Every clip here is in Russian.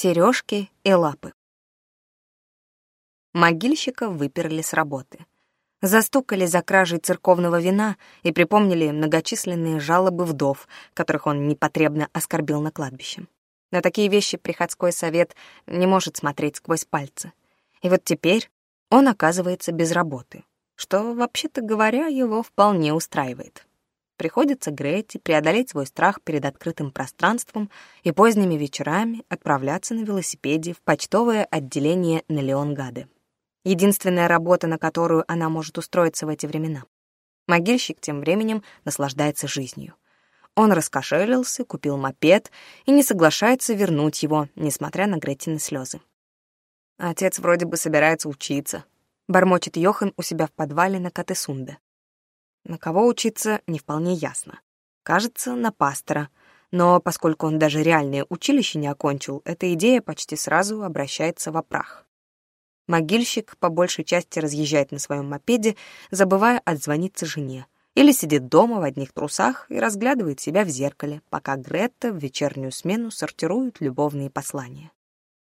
сережки и лапы. Могильщика выперли с работы. Застукали за кражей церковного вина и припомнили многочисленные жалобы вдов, которых он непотребно оскорбил на кладбище. На такие вещи приходской совет не может смотреть сквозь пальцы. И вот теперь он оказывается без работы, что, вообще-то говоря, его вполне устраивает. Приходится греть и преодолеть свой страх перед открытым пространством и поздними вечерами отправляться на велосипеде в почтовое отделение на Леонгады. Единственная работа, на которую она может устроиться в эти времена. Могильщик тем временем наслаждается жизнью. Он раскошелился, купил мопед и не соглашается вернуть его, несмотря на Гретины слезы. «Отец вроде бы собирается учиться», — бормочет Йохан у себя в подвале на Катесунде. На кого учиться, не вполне ясно. Кажется, на пастора. Но поскольку он даже реальное училище не окончил, эта идея почти сразу обращается в прах. Могильщик по большей части разъезжает на своем мопеде, забывая отзвониться жене. Или сидит дома в одних трусах и разглядывает себя в зеркале, пока Гретта в вечернюю смену сортирует любовные послания.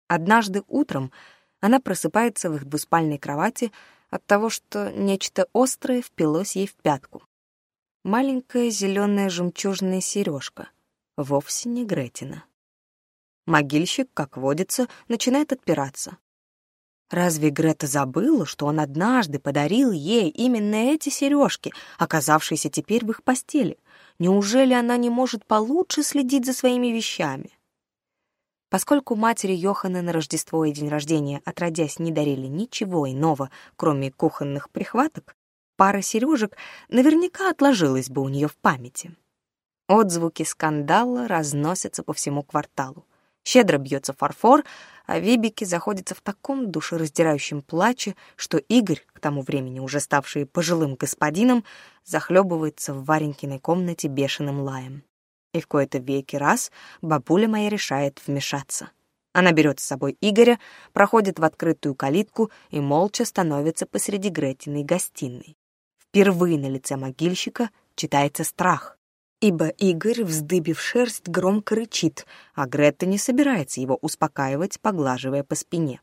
Однажды утром она просыпается в их двуспальной кровати, от того, что нечто острое впилось ей в пятку. Маленькая зеленая жемчужная сережка, вовсе не Гретина. Могильщик, как водится, начинает отпираться. Разве Грета забыла, что он однажды подарил ей именно эти сережки, оказавшиеся теперь в их постели? Неужели она не может получше следить за своими вещами? Поскольку матери Йохана на Рождество и день рождения, отродясь, не дарили ничего иного, кроме кухонных прихваток, пара сережек наверняка отложилась бы у нее в памяти. Отзвуки скандала разносятся по всему кварталу. Щедро бьется фарфор, а Вибики заходится в таком душераздирающем плаче, что Игорь, к тому времени уже ставший пожилым господином, захлебывается в Варенькиной комнате бешеным лаем и в кои-то веки раз бабуля моя решает вмешаться. Она берет с собой Игоря, проходит в открытую калитку и молча становится посреди Гретиной гостиной. Впервые на лице могильщика читается страх, ибо Игорь, вздыбив шерсть, громко рычит, а Грета не собирается его успокаивать, поглаживая по спине.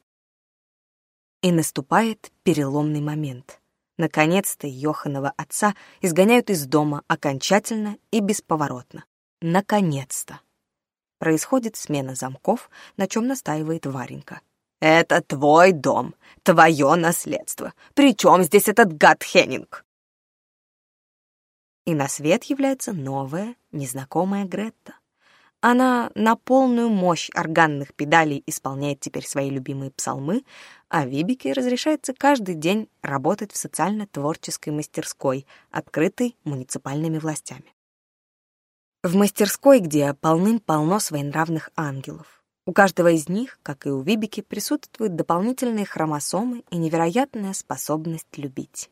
И наступает переломный момент — Наконец-то Йоханова отца изгоняют из дома окончательно и бесповоротно. Наконец-то! Происходит смена замков, на чем настаивает Варенька. «Это твой дом, твое наследство. Причем здесь этот гад Хеннинг?» И на свет является новая, незнакомая Гретта. Она на полную мощь органных педалей исполняет теперь свои любимые псалмы, а Вибике разрешается каждый день работать в социально-творческой мастерской, открытой муниципальными властями. В мастерской, где полным-полно своенравных ангелов. У каждого из них, как и у Вибики, присутствуют дополнительные хромосомы и невероятная способность любить.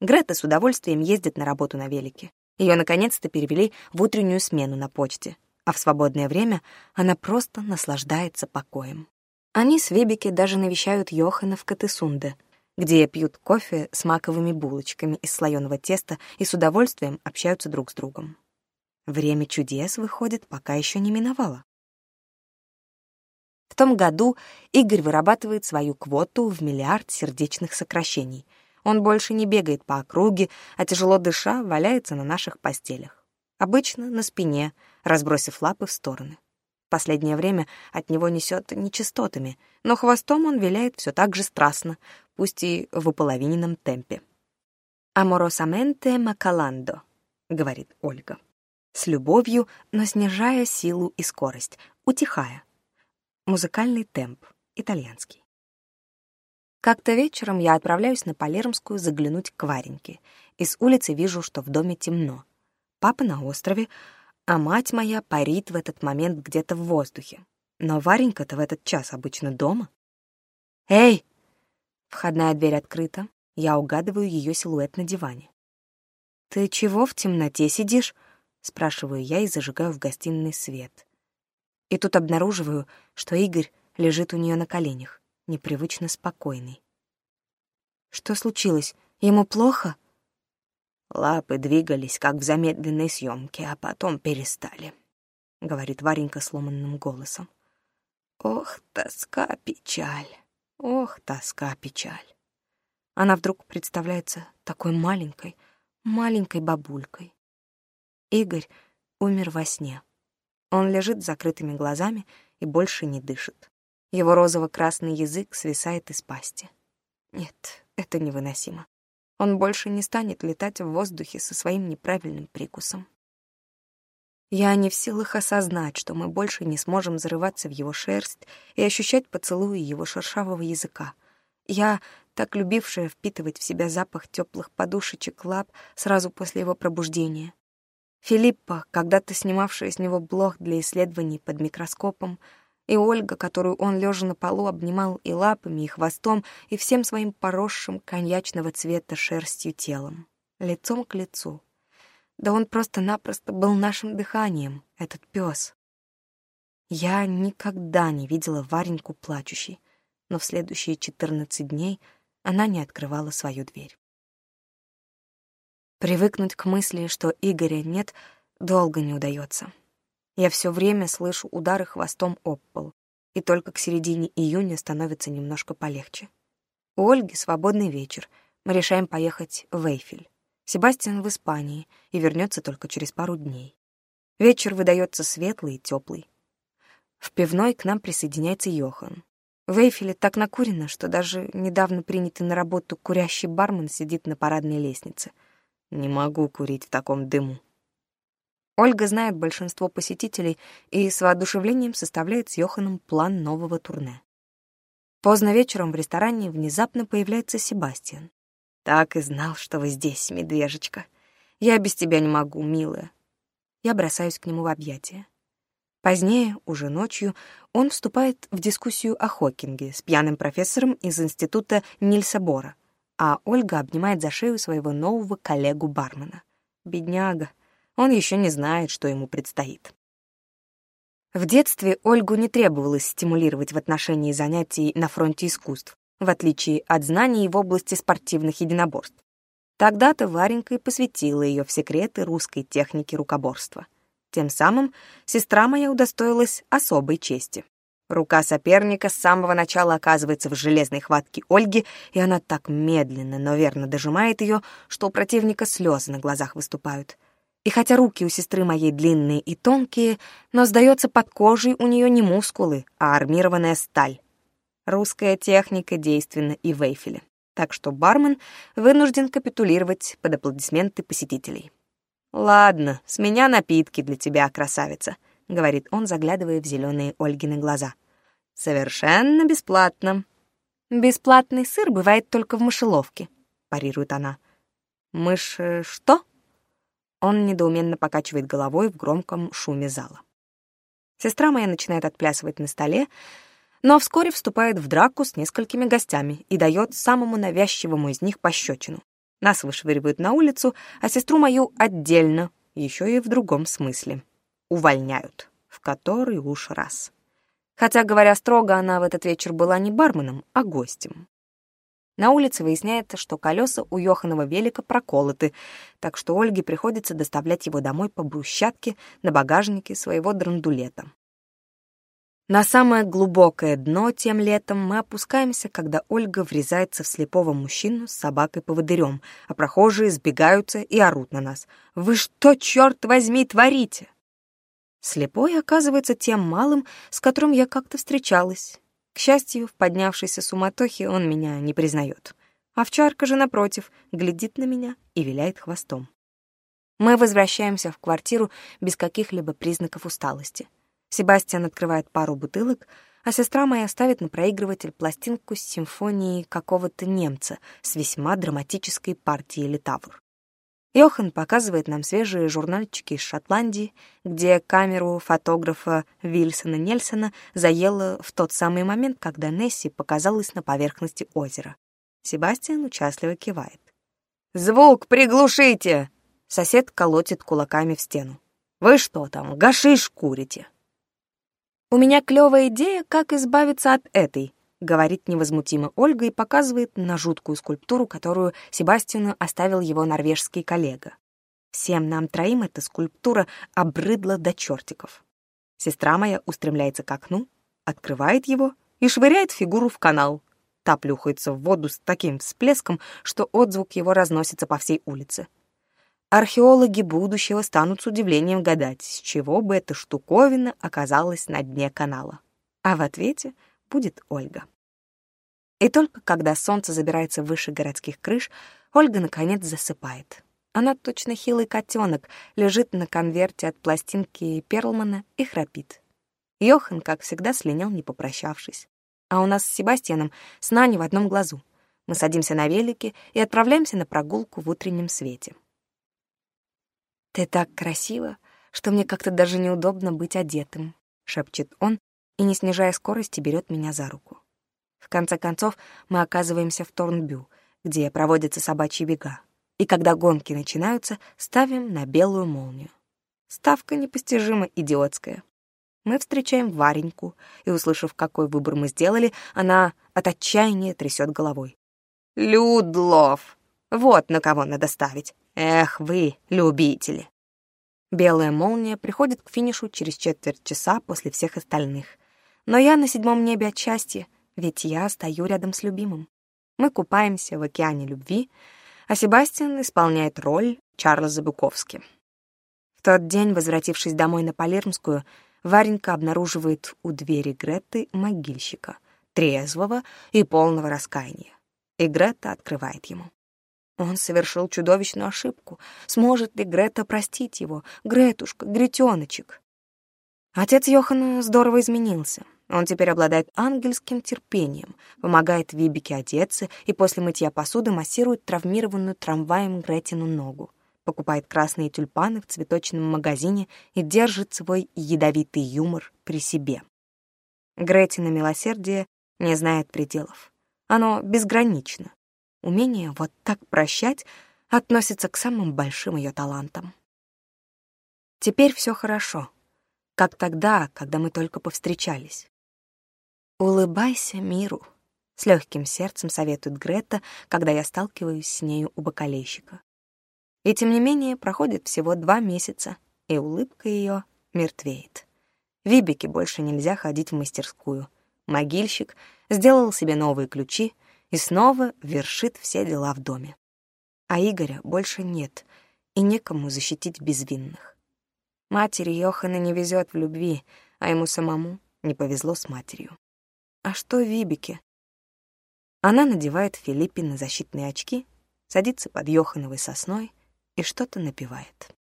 Грета с удовольствием ездит на работу на велике. Ее наконец-то перевели в утреннюю смену на почте, а в свободное время она просто наслаждается покоем. Они с Вибики даже навещают Йохана в Катесунде, где пьют кофе с маковыми булочками из слоеного теста и с удовольствием общаются друг с другом. Время чудес, выходит, пока еще не миновало. В том году Игорь вырабатывает свою квоту в миллиард сердечных сокращений. Он больше не бегает по округе, а тяжело дыша валяется на наших постелях. Обычно на спине, разбросив лапы в стороны. Последнее время от него несет нечистотами, но хвостом он виляет все так же страстно, пусть и в уполовиненном темпе. «Аморосаменте макаландо», — говорит Ольга с любовью, но снижая силу и скорость, утихая. Музыкальный темп, итальянский. Как-то вечером я отправляюсь на Палермскую заглянуть к Вареньке. Из улицы вижу, что в доме темно. Папа на острове, а мать моя парит в этот момент где-то в воздухе. Но Варенька-то в этот час обычно дома. «Эй!» Входная дверь открыта. Я угадываю ее силуэт на диване. «Ты чего в темноте сидишь?» спрашиваю я и зажигаю в гостиной свет. И тут обнаруживаю, что Игорь лежит у нее на коленях, непривычно спокойный. Что случилось? Ему плохо? Лапы двигались, как в замедленной съемке, а потом перестали, — говорит Варенька сломанным голосом. Ох, тоска, печаль, ох, тоска, печаль. Она вдруг представляется такой маленькой, маленькой бабулькой. Игорь умер во сне. Он лежит с закрытыми глазами и больше не дышит. Его розово-красный язык свисает из пасти. Нет, это невыносимо. Он больше не станет летать в воздухе со своим неправильным прикусом. Я не в силах осознать, что мы больше не сможем зарываться в его шерсть и ощущать поцелуи его шершавого языка. Я, так любившая впитывать в себя запах теплых подушечек лап сразу после его пробуждения, Филиппа, когда-то снимавшая с него блог для исследований под микроскопом, и Ольга, которую он, лежа на полу, обнимал и лапами, и хвостом, и всем своим поросшим коньячного цвета шерстью телом, лицом к лицу. Да он просто-напросто был нашим дыханием, этот пес. Я никогда не видела Вареньку плачущей, но в следующие 14 дней она не открывала свою дверь. Привыкнуть к мысли, что Игоря нет, долго не удается. Я все время слышу удары хвостом об пол, и только к середине июня становится немножко полегче. У Ольги свободный вечер, мы решаем поехать в Эйфель. Себастьян в Испании и вернется только через пару дней. Вечер выдается светлый и теплый. В пивной к нам присоединяется Йохан. В Эйфеле так накурено, что даже недавно принятый на работу курящий бармен сидит на парадной лестнице — не могу курить в таком дыму. Ольга знает большинство посетителей и с воодушевлением составляет с Йоханом план нового турне. Поздно вечером в ресторане внезапно появляется Себастьян. «Так и знал, что вы здесь, медвежечка. Я без тебя не могу, милая». Я бросаюсь к нему в объятия. Позднее, уже ночью, он вступает в дискуссию о Хокинге с пьяным профессором из института Нильса Бора — а Ольга обнимает за шею своего нового коллегу-бармена. Бедняга. Он еще не знает, что ему предстоит. В детстве Ольгу не требовалось стимулировать в отношении занятий на фронте искусств, в отличие от знаний в области спортивных единоборств. Тогда-то Варенька и посвятила ее в секреты русской техники рукоборства. Тем самым сестра моя удостоилась особой чести. Рука соперника с самого начала оказывается в железной хватке Ольги, и она так медленно, но верно дожимает ее, что у противника слезы на глазах выступают. И хотя руки у сестры моей длинные и тонкие, но, сдается, под кожей у нее не мускулы, а армированная сталь. Русская техника действенна и в Эйфеле, так что бармен вынужден капитулировать под аплодисменты посетителей. «Ладно, с меня напитки для тебя, красавица», — говорит он, заглядывая в зеленые Ольгины глаза. «Совершенно бесплатно». «Бесплатный сыр бывает только в мышеловке», — парирует она. «Мышь э, что?» Он недоуменно покачивает головой в громком шуме зала. Сестра моя начинает отплясывать на столе, но вскоре вступает в драку с несколькими гостями и дает самому навязчивому из них пощечину. Нас вышвыривают на улицу, а сестру мою отдельно, еще и в другом смысле увольняют. В который уж раз. Хотя, говоря строго, она в этот вечер была не барменом, а гостем. На улице выясняется, что колеса у Йоханова велика проколоты, так что Ольге приходится доставлять его домой по брусчатке на багажнике своего драндулета. На самое глубокое дно тем летом мы опускаемся, когда Ольга врезается в слепого мужчину с собакой-поводырем, а прохожие сбегаются и орут на нас. «Вы что, черт возьми, творите?» Слепой оказывается тем малым, с которым я как-то встречалась. К счастью, в поднявшейся суматохе он меня не признает. Овчарка же, напротив, глядит на меня и виляет хвостом. Мы возвращаемся в квартиру без каких-либо признаков усталости. Себастьян открывает пару бутылок, а сестра моя ставит на проигрыватель пластинку с симфонией какого-то немца с весьма драматической партией «Литавр». Йохан показывает нам свежие журнальчики из Шотландии, где камеру фотографа Вильсона Нельсона заело в тот самый момент, когда Несси показалась на поверхности озера. Себастьян участливо кивает. «Звук приглушите!» Сосед колотит кулаками в стену. «Вы что там, гашиш курите?» «У меня клевая идея, как избавиться от этой», говорит невозмутимо Ольга и показывает на жуткую скульптуру, которую Себастину оставил его норвежский коллега. Всем нам троим эта скульптура обрыдла до чертиков. Сестра моя устремляется к окну, открывает его и швыряет фигуру в канал. Та плюхается в воду с таким всплеском, что отзвук его разносится по всей улице. Археологи будущего станут с удивлением гадать, с чего бы эта штуковина оказалась на дне канала. А в ответе — будет Ольга. И только когда солнце забирается выше городских крыш, Ольга наконец засыпает. Она точно хилый котенок, лежит на конверте от пластинки Перлмана и храпит. Йохан, как всегда, слинял, не попрощавшись. А у нас с Себастьяном сна не в одном глазу. Мы садимся на велике и отправляемся на прогулку в утреннем свете. «Ты так красиво, что мне как-то даже неудобно быть одетым», — шепчет он, и, не снижая скорости, берет меня за руку. В конце концов, мы оказываемся в Торнбю, где проводятся собачьи бега, и когда гонки начинаются, ставим на белую молнию. Ставка непостижимо идиотская. Мы встречаем Вареньку, и, услышав, какой выбор мы сделали, она от отчаяния трясет головой. «Людлов! Вот на кого надо ставить! Эх вы, любители!» Белая молния приходит к финишу через четверть часа после всех остальных — но я на седьмом небе от счастья, ведь я стою рядом с любимым. Мы купаемся в океане любви, а Себастьян исполняет роль Чарльза Буковски. В тот день, возвратившись домой на Палермскую, Варенька обнаруживает у двери Греты могильщика, трезвого и полного раскаяния. И Грета открывает ему. Он совершил чудовищную ошибку. Сможет ли Грета простить его? Гретушка, Гретёночек. Отец Йохана здорово изменился. Он теперь обладает ангельским терпением, помогает Вибике одеться и после мытья посуды массирует травмированную трамваем Гретину ногу, покупает красные тюльпаны в цветочном магазине и держит свой ядовитый юмор при себе. Гретина милосердие не знает пределов. Оно безгранично. Умение вот так прощать относится к самым большим ее талантам. Теперь все хорошо, как тогда, когда мы только повстречались. Улыбайся миру. С легким сердцем советует Грета, когда я сталкиваюсь с нею у бокалейщика. И тем не менее проходит всего два месяца, и улыбка ее мертвеет. Вибике больше нельзя ходить в мастерскую. Могильщик сделал себе новые ключи и снова вершит все дела в доме. А Игоря больше нет, и некому защитить безвинных. Матери Йохана не везет в любви, а ему самому не повезло с матерью а что Вибике? Она надевает Филиппе защитные очки, садится под Йохановой сосной и что-то напевает.